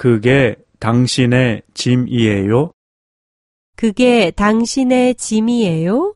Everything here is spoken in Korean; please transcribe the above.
그게 당신의 짐이에요? 그게 당신의 짐이에요?